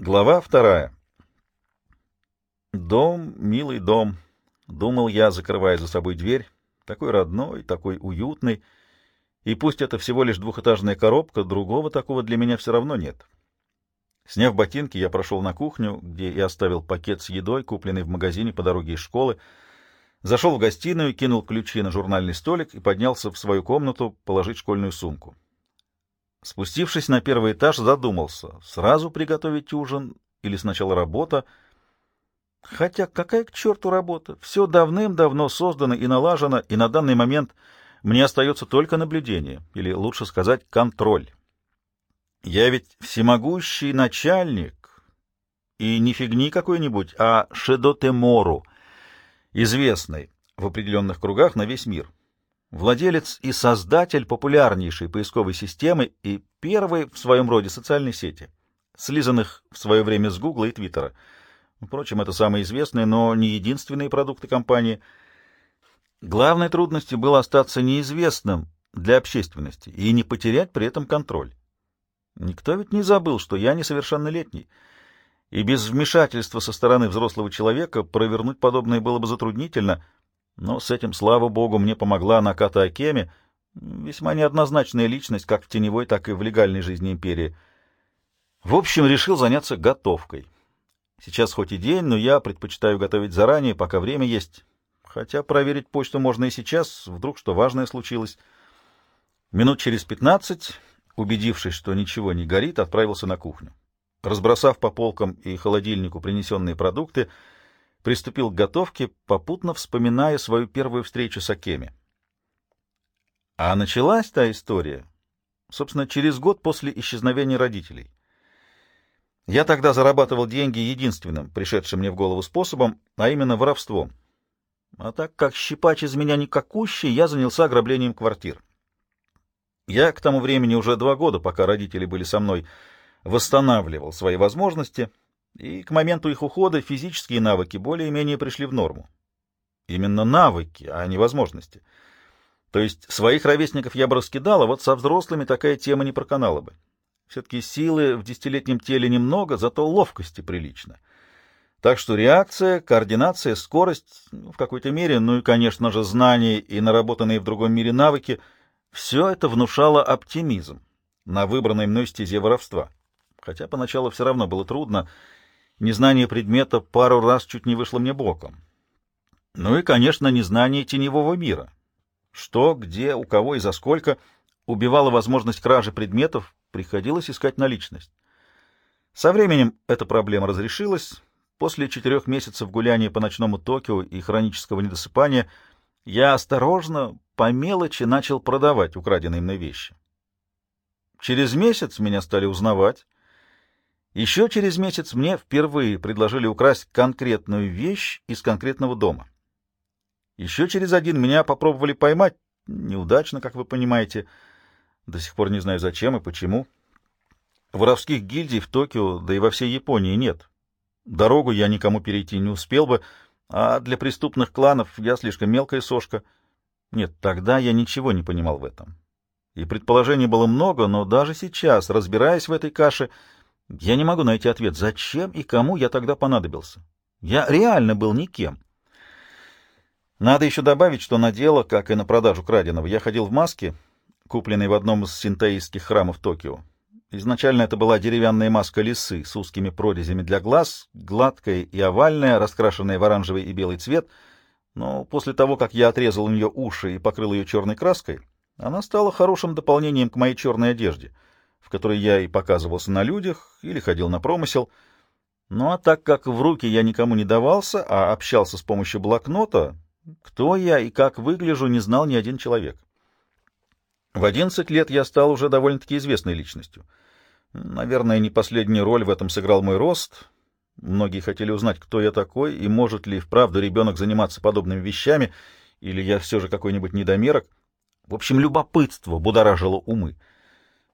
Глава вторая. Дом, милый дом, думал я, закрывая за собой дверь, такой родной, такой уютный, и пусть это всего лишь двухэтажная коробка, другого такого для меня все равно нет. Сняв ботинки, я прошел на кухню, где и оставил пакет с едой, купленный в магазине по дороге из школы, зашел в гостиную, кинул ключи на журнальный столик и поднялся в свою комнату положить школьную сумку. Спустившись на первый этаж, задумался, сразу приготовить ужин или сначала работа. Хотя какая к черту работа? Все давным-давно создано и налажено, и на данный момент мне остается только наблюдение, или лучше сказать, контроль. Я ведь всемогущий начальник, и не фигни какой-нибудь, а Шедотемору, известный в определенных кругах на весь мир владелец и создатель популярнейшей поисковой системы и первой в своем роде социальной сети, слизанных в свое время с Гугла и Твиттера. Впрочем, это самые известные, но не единственные продукты компании. Главной трудностью было остаться неизвестным для общественности и не потерять при этом контроль. Никто ведь не забыл, что я несовершеннолетний, и без вмешательства со стороны взрослого человека провернуть подобное было бы затруднительно — но с этим, слава богу, мне помогла Наката Акеми, весьма неоднозначная личность как в теневой, так и в легальной жизни империи. В общем, решил заняться готовкой. Сейчас хоть и день, но я предпочитаю готовить заранее, пока время есть. Хотя проверить почту можно и сейчас, вдруг что важное случилось. Минут через пятнадцать, убедившись, что ничего не горит, отправился на кухню. Разбросав по полкам и холодильнику принесенные продукты, приступил к готовке, попутно вспоминая свою первую встречу с Акеми. А началась та история, собственно, через год после исчезновения родителей. Я тогда зарабатывал деньги единственным, пришедшим мне в голову способом, а именно воровством. А так как щипач из меня никакущий, я занялся ограблением квартир. Я к тому времени уже два года, пока родители были со мной, восстанавливал свои возможности — и к моменту их ухода физические навыки более-менее пришли в норму. Именно навыки, а не возможности. То есть своих ровесников я бы раскидал, а вот со взрослыми такая тема не проканала бы. Все-таки силы в десятилетнем теле немного, зато ловкости прилично. Так что реакция, координация, скорость, ну, в какой-то мере, ну и, конечно же, знания и наработанные в другом мире навыки — все это внушало оптимизм на выбранной мной стезе воровства. Хотя поначалу все равно было трудно — Незнание предмета пару раз чуть не вышло мне боком. Ну и, конечно, незнание теневого мира. Что, где, у кого и за сколько убивало возможность кражи предметов, приходилось искать наличность. Со временем эта проблема разрешилась. После четырех месяцев гуляния по ночному Токио и хронического недосыпания я осторожно, по мелочи, начал продавать украденные мной вещи. Через месяц меня стали узнавать, еще через месяц мне впервые предложили украсть конкретную вещь из конкретного дома. Еще через один меня попробовали поймать, неудачно, как вы понимаете. До сих пор не знаю, зачем и почему. Воровских гильдий в Токио, да и во всей Японии нет. Дорогу я никому перейти не успел бы, а для преступных кланов я слишком мелкая сошка. Нет, тогда я ничего не понимал в этом. И предположений было много, но даже сейчас, разбираясь в этой каше, я не могу найти ответ, зачем и кому я тогда понадобился. Я реально был никем. Надо еще добавить, что на дело, как и на продажу краденого, я ходил в маске, купленной в одном из синтаистских храмов Токио. Изначально это была деревянная маска лисы с узкими прорезями для глаз, гладкая и овальная, раскрашенная в оранжевый и белый цвет, но после того, как я отрезал у нее уши и покрыл ее черной краской, она стала хорошим дополнением к моей черной одежде — в которой я и показывался на людях или ходил на промысел. Ну а так как в руки я никому не давался, а общался с помощью блокнота, кто я и как выгляжу, не знал ни один человек. В одиннадцать лет я стал уже довольно-таки известной личностью. Наверное, не последнюю роль в этом сыграл мой рост. Многие хотели узнать, кто я такой, и может ли вправду ребенок заниматься подобными вещами, или я все же какой-нибудь недомерок. В общем, любопытство будоражило умы.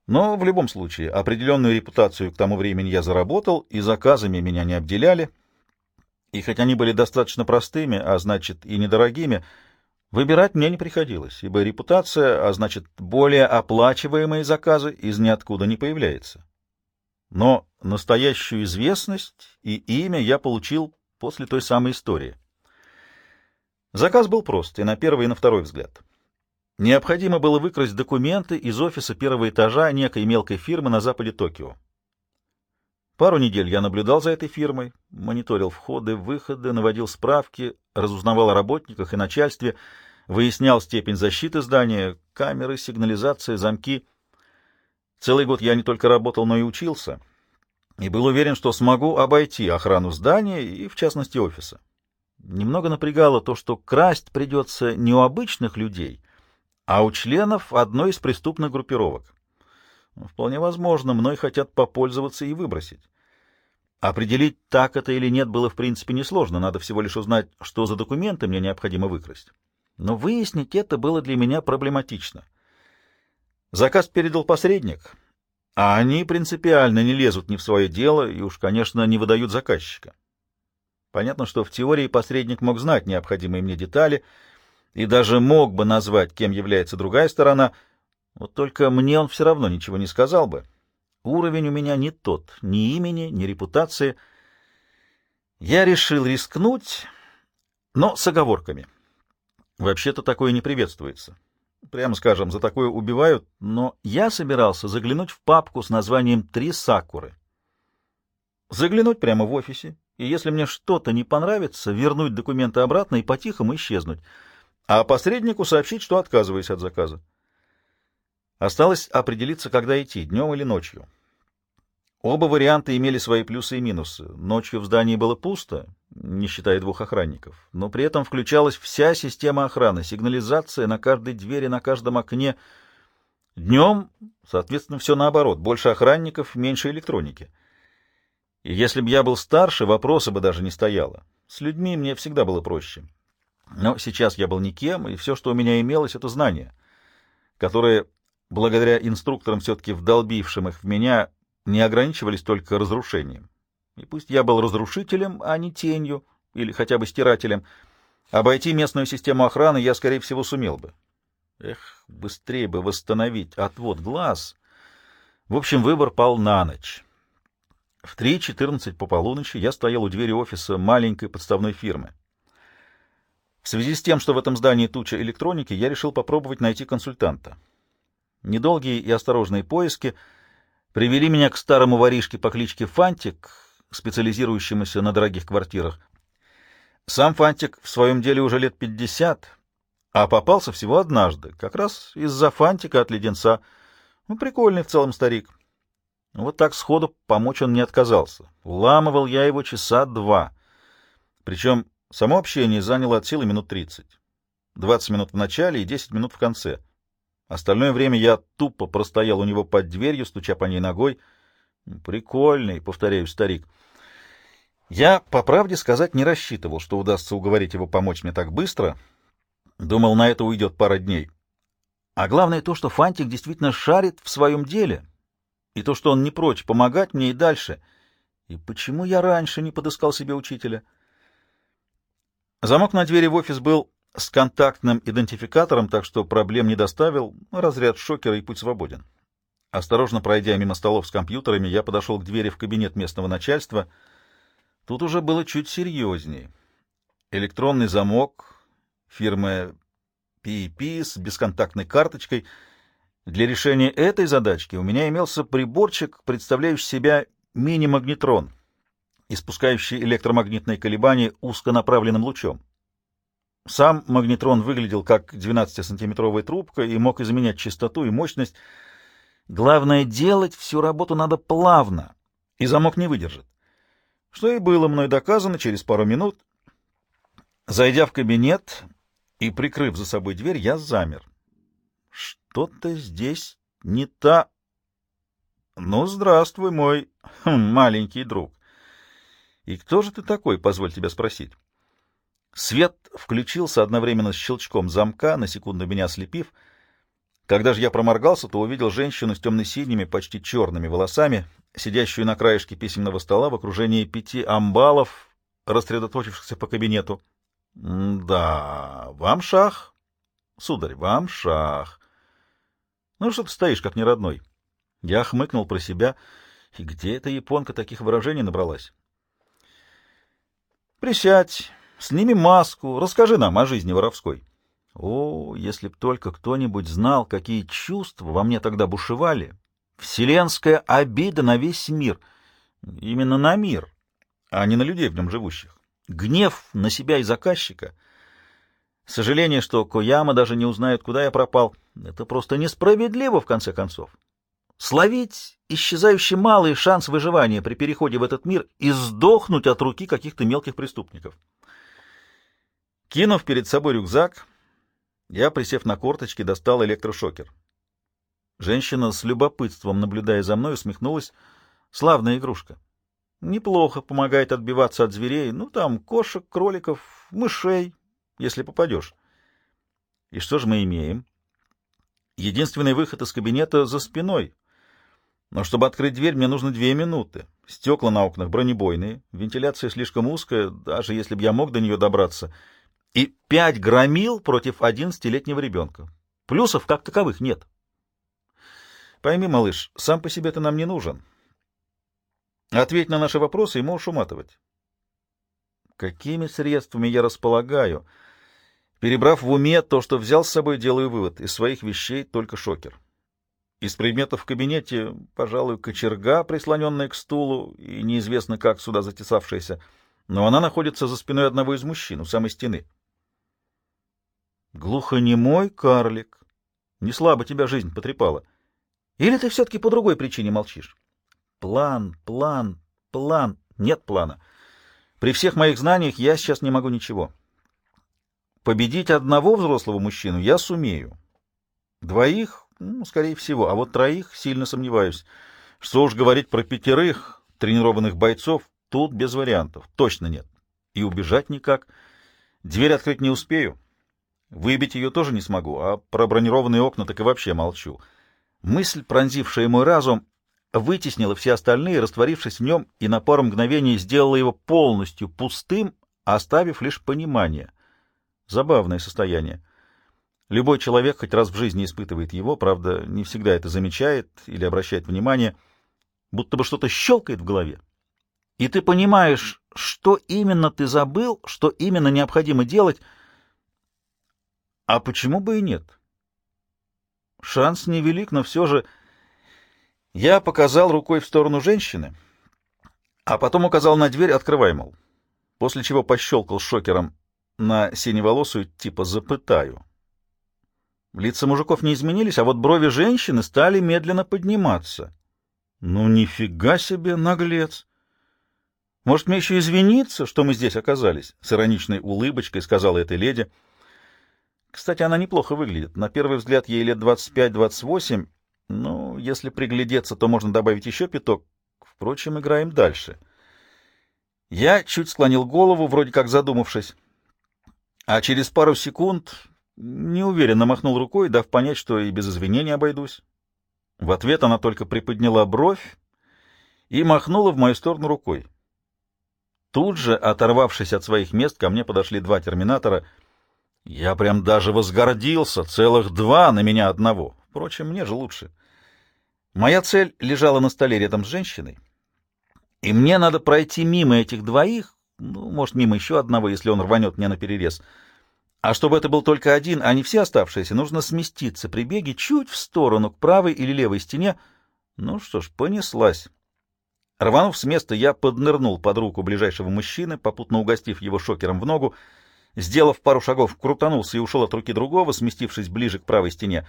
Но в любом случае определенную репутацию к тому времени я заработал, и заказами меня не обделяли. И хоть они были достаточно простыми, а значит и недорогими, выбирать мне не приходилось, ибо репутация, а значит более оплачиваемые заказы, из ниоткуда не появляется. Но настоящую известность и имя я получил после той самой истории. Заказ был прост и на первый, и на второй взгляд. Необходимо было выкрасть документы из офиса первого этажа некой мелкой фирмы на западе Токио. Пару недель я наблюдал за этой фирмой, мониторил входы, выходы, наводил справки, разузнавал о работниках и начальстве, выяснял степень защиты здания, камеры, сигнализация, замки. Целый год я не только работал, но и учился, и был уверен, что смогу обойти охрану здания и, в частности, офиса. Немного напрягало то, что красть придется не у обычных людей, а у членов одной из преступных группировок. Вполне возможно, мной хотят попользоваться и выбросить. Определить, так это или нет, было в принципе несложно, надо всего лишь узнать, что за документы мне необходимо выкрасть. Но выяснить это было для меня проблематично. Заказ передал посредник, а они принципиально не лезут ни в свое дело и уж, конечно, не выдают заказчика. Понятно, что в теории посредник мог знать необходимые мне детали и даже мог бы назвать, кем является другая сторона — вот только мне он все равно ничего не сказал бы. Уровень у меня не тот, ни имени, ни репутации. Я решил рискнуть, но с оговорками. Вообще-то такое не приветствуется. Прямо скажем, за такое убивают, но я собирался заглянуть в папку с названием «Три сакуры». Заглянуть прямо в офисе, и если мне что-то не понравится, вернуть документы обратно и по-тихому исчезнуть, а посреднику сообщить, что отказываюсь от заказа. Осталось определиться, когда идти, днем или ночью. Оба варианта имели свои плюсы и минусы. Ночью в здании было пусто, не считая двух охранников, но при этом включалась вся система охраны, сигнализация на каждой двери, на каждом окне. Днем, соответственно, все наоборот, больше охранников, меньше электроники. И если бы я был старше, вопроса бы даже не стояло. С людьми мне всегда было проще. Но сейчас я был никем, и все, что у меня имелось, — это знания, которые благодаря инструкторам, все-таки вдолбившим их в меня, не ограничивались только разрушением. И пусть я был разрушителем, а не тенью, или хотя бы стирателем, обойти местную систему охраны я, скорее всего, сумел бы. Эх, быстрее бы восстановить отвод глаз. В общем, выбор пал на ночь. В 3.14 по полуночи я стоял у двери офиса маленькой подставной фирмы. В связи с тем, что в этом здании туча электроники, я решил попробовать найти консультанта. Недолгие и осторожные поиски привели меня к старому воришке по кличке Фантик, специализирующемуся на дорогих квартирах. Сам Фантик в своем деле уже лет пятьдесят, а попался всего однажды, как раз из-за Фантика от леденца. Ну, прикольный в целом старик. Вот так сходу помочь он не отказался. Вламывал я его часа два. Причем само общение заняло от силы минут тридцать. Двадцать минут в начале и десять минут в конце. Остальное время я тупо простоял у него под дверью, стуча по ней ногой. Прикольный, повторяю, старик. Я, по правде сказать, не рассчитывал, что удастся уговорить его помочь мне так быстро. Думал, на это уйдет пара дней. А главное то, что Фантик действительно шарит в своем деле, и то, что он не прочь помогать мне и дальше. И почему я раньше не подыскал себе учителя? Замок на двери в офис был с контактным идентификатором, так что проблем не доставил, разряд шокера и путь свободен. Осторожно пройдя мимо столов с компьютерами, я подошел к двери в кабинет местного начальства. Тут уже было чуть серьезнее. Электронный замок фирмы PEP с бесконтактной карточкой. Для решения этой задачки у меня имелся приборчик, представляющий себя мини-магнетрон, испускающий электромагнитные колебания узконаправленным лучом. Сам магнетрон выглядел как 12-сантиметровая трубка и мог изменять частоту и мощность. Главное, делать всю работу надо плавно, и замок не выдержит. Что и было мной доказано через пару минут. Зайдя в кабинет и прикрыв за собой дверь, я замер. Что-то здесь не та... Ну, здравствуй, мой хм, маленький друг. И кто же ты такой, позволь тебя спросить? Свет включился одновременно с щелчком замка, на секунду меня ослепив. Когда же я проморгался, то увидел женщину с темно-синими, почти черными волосами, сидящую на краешке письменного стола в окружении пяти амбалов, рассредоточившихся по кабинету. — Да, вам шах. — Сударь, вам шах. — Ну что ты стоишь, как неродной? Я хмыкнул про себя. И где эта японка таких выражений набралась? Присядь, сними маску, расскажи нам о жизни воровской. О, если б только кто-нибудь знал, какие чувства во мне тогда бушевали. Вселенская обида на весь мир. Именно на мир, а не на людей в нем живущих. Гнев на себя и заказчика. Сожаление, что Кояма даже не узнает, куда я пропал. Это просто несправедливо, в конце концов. Словить исчезающий малый шанс выживания при переходе в этот мир и сдохнуть от руки каких-то мелких преступников. Кинув перед собой рюкзак, я, присев на корточки, достал электрошокер. Женщина с любопытством, наблюдая за мной, усмехнулась. Славная игрушка. Неплохо помогает отбиваться от зверей, ну, там, кошек, кроликов, мышей, если попадешь. И что же мы имеем? Единственный выход из кабинета за спиной. Но чтобы открыть дверь, мне нужно две минуты. Стекла на окнах бронебойные, вентиляция слишком узкая, даже если бы я мог до нее добраться. И пять громил против одиннадцатилетнего ребенка. Плюсов как таковых нет. Пойми, малыш, сам по себе ты нам не нужен. Ответь на наши вопросы и можешь уматывать. Какими средствами я располагаю? Перебрав в уме то, что взял с собой, делаю вывод. Из своих вещей только шокер. Из предметов в кабинете, пожалуй, кочерга, прислоненная к стулу, и неизвестно как сюда затесавшаяся, но она находится за спиной одного из мужчин, у самой стены. Глухонемой карлик. Не слабо тебя жизнь потрепала. Или ты все-таки по другой причине молчишь? План, план, план. Нет плана. При всех моих знаниях я сейчас не могу ничего. Победить одного взрослого мужчину я сумею. Двоих ну, скорее всего. А вот троих сильно сомневаюсь. Что уж говорить про пятерых тренированных бойцов, тут без вариантов. Точно нет. И убежать никак. Дверь открыть не успею. Выбить ее тоже не смогу, а про бронированные окна так и вообще молчу. Мысль, пронзившая мой разум, вытеснила все остальные, растворившись в нем, и на пару мгновений сделала его полностью пустым, оставив лишь понимание. Забавное состояние. Любой человек хоть раз в жизни испытывает его, правда, не всегда это замечает или обращает внимание, будто бы что-то щелкает в голове. И ты понимаешь, что именно ты забыл, что именно необходимо делать, а почему бы и нет? Шанс невелик, но все же... Я показал рукой в сторону женщины, а потом указал на дверь «открывай», мол, после чего пощелкал шокером на синеволосую типа «запытаю». Лица мужиков не изменились, а вот брови женщины стали медленно подниматься. Ну, нифига себе, наглец! Может, мне еще извиниться, что мы здесь оказались? С ироничной улыбочкой сказала эта леди. Кстати, она неплохо выглядит. На первый взгляд ей лет 25-28. Ну, если приглядеться, то можно добавить еще пяток. Впрочем, играем дальше. Я чуть склонил голову, вроде как задумавшись. А через пару секунд Неуверенно махнул рукой, дав понять, что и без извинений обойдусь. В ответ она только приподняла бровь и махнула в мою сторону рукой. Тут же, оторвавшись от своих мест, ко мне подошли два терминатора. Я прям даже возгордился, целых два на меня одного. Впрочем, мне же лучше. Моя цель лежала на столе рядом с женщиной, и мне надо пройти мимо этих двоих, ну, может, мимо еще одного, если он рванет мне на перерез — а чтобы это был только один, а не все оставшиеся, нужно сместиться при беге чуть в сторону, к правой или левой стене. Ну что ж, понеслась. Рванув с места, я поднырнул под руку ближайшего мужчины, попутно угостив его шокером в ногу. Сделав пару шагов, крутанулся и ушел от руки другого, сместившись ближе к правой стене.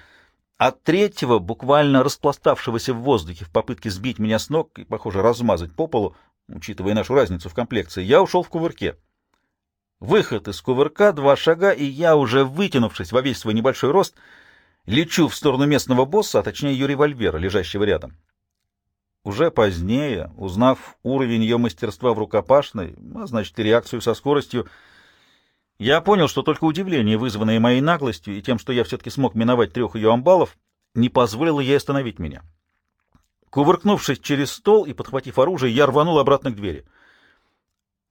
От третьего, буквально распластавшегося в воздухе в попытке сбить меня с ног и, похоже, размазать по полу, учитывая нашу разницу в комплекции, я ушел в кувырке. Выход из кувырка, два шага, и я, уже вытянувшись во весь свой небольшой рост, лечу в сторону местного босса, а точнее ее револьвера, лежащего рядом. Уже позднее, узнав уровень ее мастерства в рукопашной, а значит и реакцию со скоростью, я понял, что только удивление, вызванное моей наглостью и тем, что я все-таки смог миновать трех ее амбалов, не позволило ей остановить меня. Кувыркнувшись через стол и подхватив оружие, я рванул обратно к двери —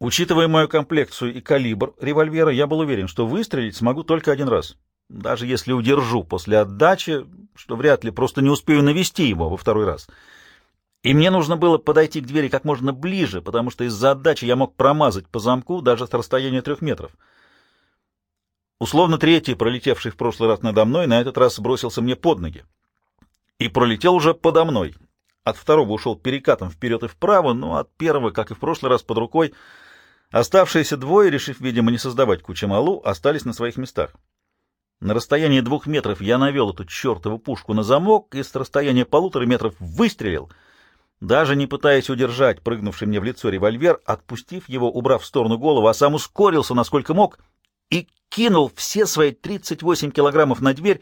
Учитывая мою комплекцию и калибр револьвера, я был уверен, что выстрелить смогу только один раз. Даже если удержу после отдачи, что вряд ли, просто не успею навести его во второй раз. И мне нужно было подойти к двери как можно ближе, потому что из-за отдачи я мог промазать по замку даже с расстояния трех метров. Условно третий, пролетевший в прошлый раз надо мной, на этот раз бросился мне под ноги. И пролетел уже подо мной. От второго ушел перекатом вперед и вправо, но от первого, как и в прошлый раз, под рукой. Оставшиеся двое, решив, видимо, не создавать кучу малу, остались на своих местах. На расстоянии двух метров я навел эту чертову пушку на замок и с расстояния полутора метров выстрелил — даже не пытаясь удержать прыгнувший мне в лицо револьвер, отпустив его, убрав в сторону голову, а сам ускорился насколько мог и кинул все свои 38 килограммов на дверь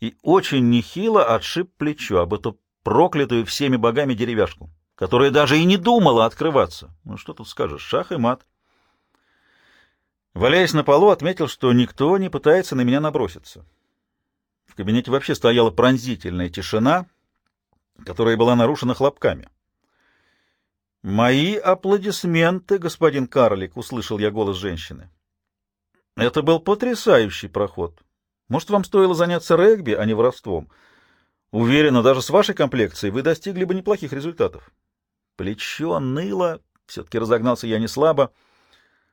и очень нехило отшиб плечо об эту проклятую всеми богами деревяшку, которая даже и не думала открываться. Ну что тут скажешь, шах и мат. Валяясь на полу, отметил, что никто не пытается на меня наброситься. В кабинете вообще стояла пронзительная тишина — которая была нарушена хлопками. «Мои аплодисменты, господин Карлик!» — услышал я голос женщины. «Это был потрясающий проход. Может, вам стоило заняться регби, а не воровством? Уверена, даже с вашей комплекцией вы достигли бы неплохих результатов». Плечо ныло, все-таки разогнался я не слабо.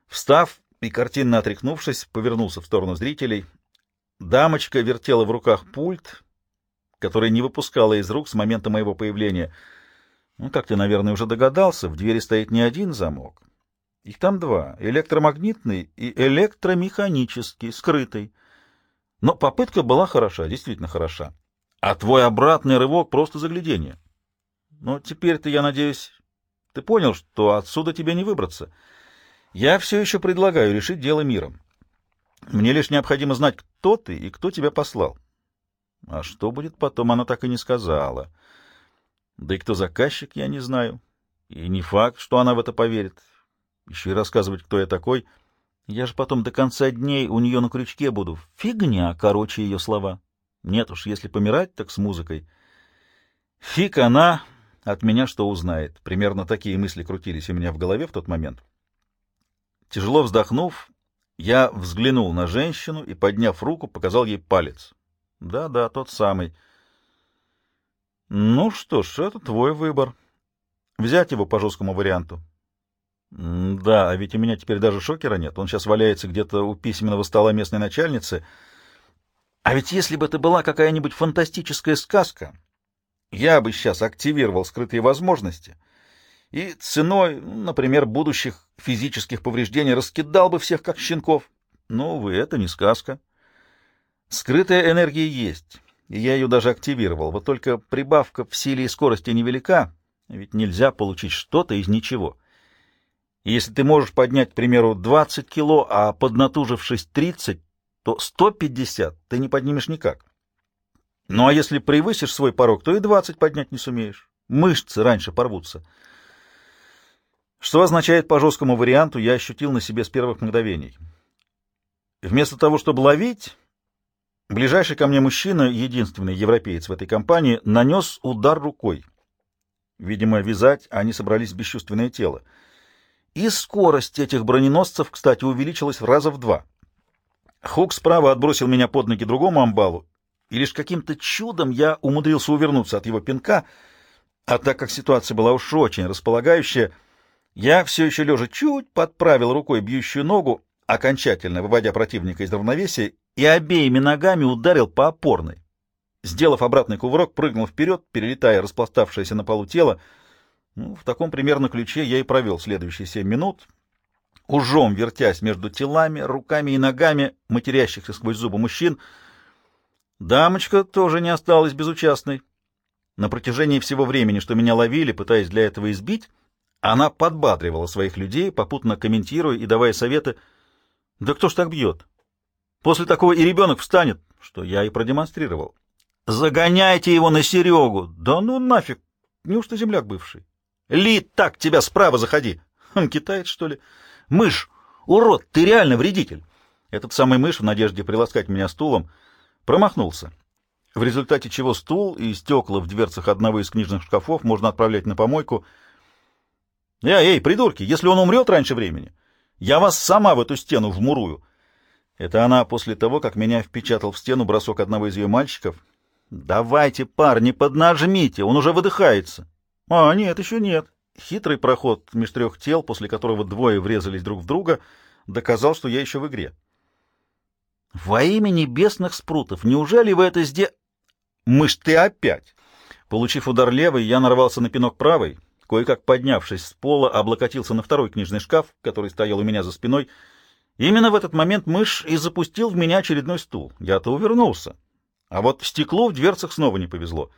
Встав и картинно отряхнувшись, повернулся в сторону зрителей. Дамочка вертела в руках пульт, которая не выпускала из рук с момента моего появления. Ну, как ты, наверное, уже догадался, в двери стоит не один замок. Их там два — электромагнитный и электромеханический, скрытый. Но попытка была хороша, действительно хороша. А твой обратный рывок — просто заглядение. Но теперь-то, я надеюсь, ты понял, что отсюда тебе не выбраться. Я все еще предлагаю решить дело миром. Мне лишь необходимо знать, кто ты и кто тебя послал. А что будет потом, она так и не сказала. Да и кто заказчик, я не знаю. И не факт, что она в это поверит. Еще и рассказывать, кто я такой. Я же потом до конца дней у нее на крючке буду. Фигня, короче, ее слова. Нет уж, если помирать, так с музыкой. Фиг она от меня что узнает. Примерно такие мысли крутились у меня в голове в тот момент. Тяжело вздохнув, я взглянул на женщину и, подняв руку, показал ей палец. Да-да, тот самый. Ну что ж, это твой выбор. Взять его по жесткому варианту. Да, а ведь у меня теперь даже шокера нет. Он сейчас валяется где-то у письменного стола местной начальницы. А ведь если бы это была какая-нибудь фантастическая сказка, я бы сейчас активировал скрытые возможности и ценой, например, будущих физических повреждений раскидал бы всех как щенков. Но, увы, это не сказка. Скрытая энергия есть, и я ее даже активировал. Вот только прибавка в силе и скорости невелика, ведь нельзя получить что-то из ничего. И если ты можешь поднять, к примеру, 20 кило, а поднатужившись 30, то 150 ты не поднимешь никак. Ну а если превысишь свой порог, то и 20 поднять не сумеешь. Мышцы раньше порвутся. Что означает по жесткому варианту, я ощутил на себе с первых мгновений. Вместо того, чтобы ловить, Ближайший ко мне мужчина, единственный европеец в этой компании, нанес удар рукой. Видимо, вязать они собрались бесчувственное тело. И скорость этих броненосцев, кстати, увеличилась раза в два. Хук справа отбросил меня под ноги другому амбалу, и лишь каким-то чудом я умудрился увернуться от его пинка, а так как ситуация была уж очень располагающая, я все еще лежа чуть подправил рукой бьющую ногу, окончательно выводя противника из равновесия и обеими ногами ударил по опорной. Сделав обратный кувырок, прыгнул вперед, перелетая распластавшееся на полу тело. Ну, в таком примерно ключе я и провел следующие семь минут, ужом вертясь между телами, руками и ногами матерящихся сквозь зубы мужчин. Дамочка тоже не осталась безучастной. На протяжении всего времени, что меня ловили, пытаясь для этого избить, она подбадривала своих людей, попутно комментируя и давая советы. «Да кто ж так бьет? После такого и ребенок встанет, что я и продемонстрировал. Загоняйте его на Серегу. Да ну нафиг, неужто земляк бывший? Ли, так, тебя справа заходи. Он китаец, что ли? Мышь, урод, ты реально вредитель. Этот самый мышь, в надежде приласкать меня стулом, промахнулся. В результате чего стул и стекла в дверцах одного из книжных шкафов можно отправлять на помойку. Эй, эй, придурки, если он умрет раньше времени, я вас сама в эту стену вмурую. Это она после того, как меня впечатал в стену бросок одного из ее мальчиков. «Давайте, парни, поднажмите, он уже выдыхается». А, нет, еще нет. Хитрый проход меж трех тел, после которого двое врезались друг в друга, доказал, что я еще в игре. Во имя небесных спрутов, неужели вы это сде... Мышь, ты опять! Получив удар левой, я нарвался на пинок правой, кое-как поднявшись с пола, облокотился на второй книжный шкаф, который стоял у меня за спиной. Именно в этот момент мышь и запустил в меня очередной стул. Я-то увернулся. А вот стеклу в дверцах снова не повезло.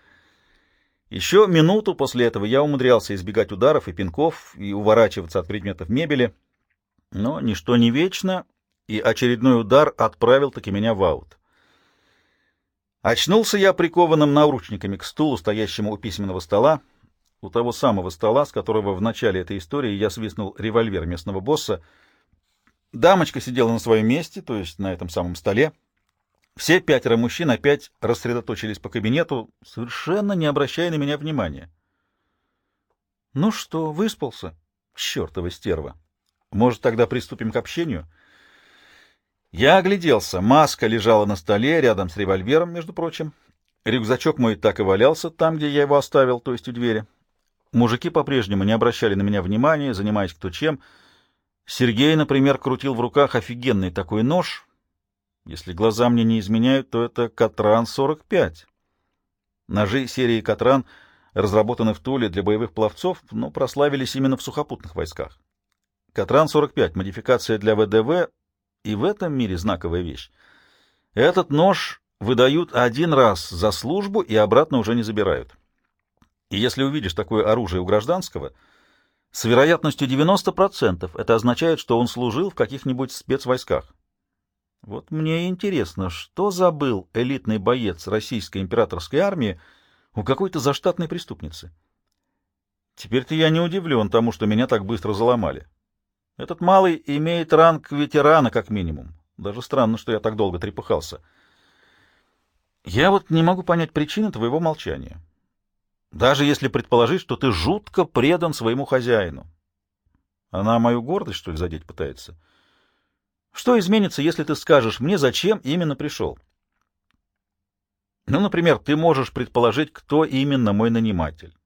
Еще минуту после этого я умудрялся избегать ударов и пинков и уворачиваться от предметов мебели, но ничто не вечно, и очередной удар отправил таки меня в аут. Очнулся я прикованным наручниками к стулу, стоящему у письменного стола, у того самого стола, с которого в начале этой истории я свистнул револьвер местного босса. Дамочка сидела на своем месте, то есть на этом самом столе, все пятеро мужчин опять рассредоточились по кабинету, совершенно не обращая на меня внимания. «Ну что, выспался? Чертова стерва! Может, тогда приступим к общению?» Я огляделся. Маска лежала на столе, рядом с револьвером, между прочим. Рюкзачок мой так и валялся там, где я его оставил, то есть у двери. Мужики по-прежнему не обращали на меня внимания, занимаясь кто чем. Сергей, например, крутил в руках офигенный такой нож, если глаза мне не изменяют, то это Катран-45. Ножи серии Катран разработаны в Туле для боевых пловцов, но прославились именно в сухопутных войсках. Катран-45 — модификация для ВДВ, и в этом мире знаковая вещь. Этот нож выдают один раз за службу и обратно уже не забирают. И если увидишь такое оружие у гражданского, с вероятностью 90% это означает, что он служил в каких-нибудь спецвойсках. Вот мне интересно, что забыл элитный боец российской императорской армии у какой-то заштатной преступницы? Теперь-то я не удивлен тому, что меня так быстро заломали. Этот малый имеет ранг ветерана, как минимум. Даже странно, что я так долго трепыхался. Я вот не могу понять причины твоего молчания. Даже если предположить, что ты жутко предан своему хозяину. Она мою гордость, что ли, задеть пытается? — что изменится, если ты скажешь мне, зачем именно пришел? Ну, например, ты можешь предположить, кто именно мой наниматель.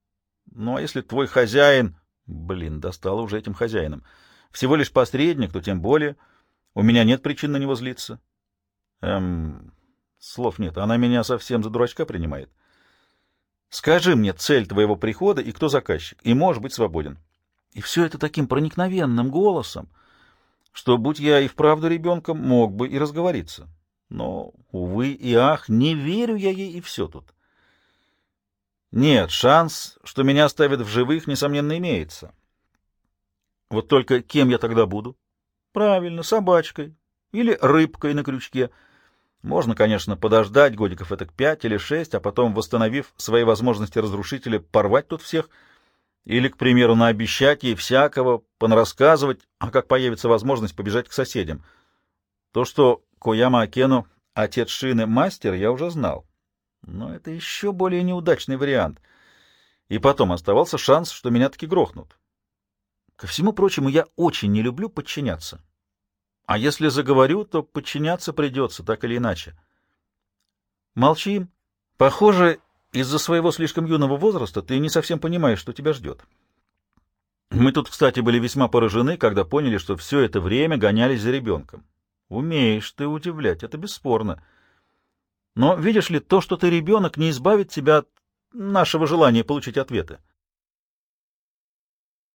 Ну, а если твой хозяин... Блин, достало уже этим хозяином. Всего лишь посредник, то тем более. У меня нет причин на него злиться. Эм... Слов нет, она меня совсем за дурачка принимает. Скажи мне цель твоего прихода и кто заказчик, и можешь быть свободен. И все это таким проникновенным голосом что, будь я и вправду ребенком, мог бы и разговориться. Но, увы и ах, не верю я ей, и все тут. Нет, шанс, что меня оставят в живых, несомненно, имеется. Вот только кем я тогда буду? Правильно, собачкой или рыбкой на крючке. Можно, конечно, подождать годиков это пять или шесть, а потом, восстановив свои возможности разрушителя, порвать тут всех — или, к примеру, наобещать ей всякого, понарассказывать, а как появится возможность побежать к соседям. То, что Кояма Акену, отец Шины, мастер, я уже знал. Но это еще более неудачный вариант. И потом оставался шанс, что меня таки грохнут. Ко всему прочему, я очень не люблю подчиняться. А если заговорю, то подчиняться придется, так или иначе. Молчим. Похоже, из-за своего слишком юного возраста ты не совсем понимаешь, что тебя ждет. Мы тут, кстати, были весьма поражены, когда поняли, что все это время гонялись за ребенком. Умеешь ты удивлять, это бесспорно. Но, видишь ли, то, что ты ребенок, не избавит тебя от нашего желания получить ответы.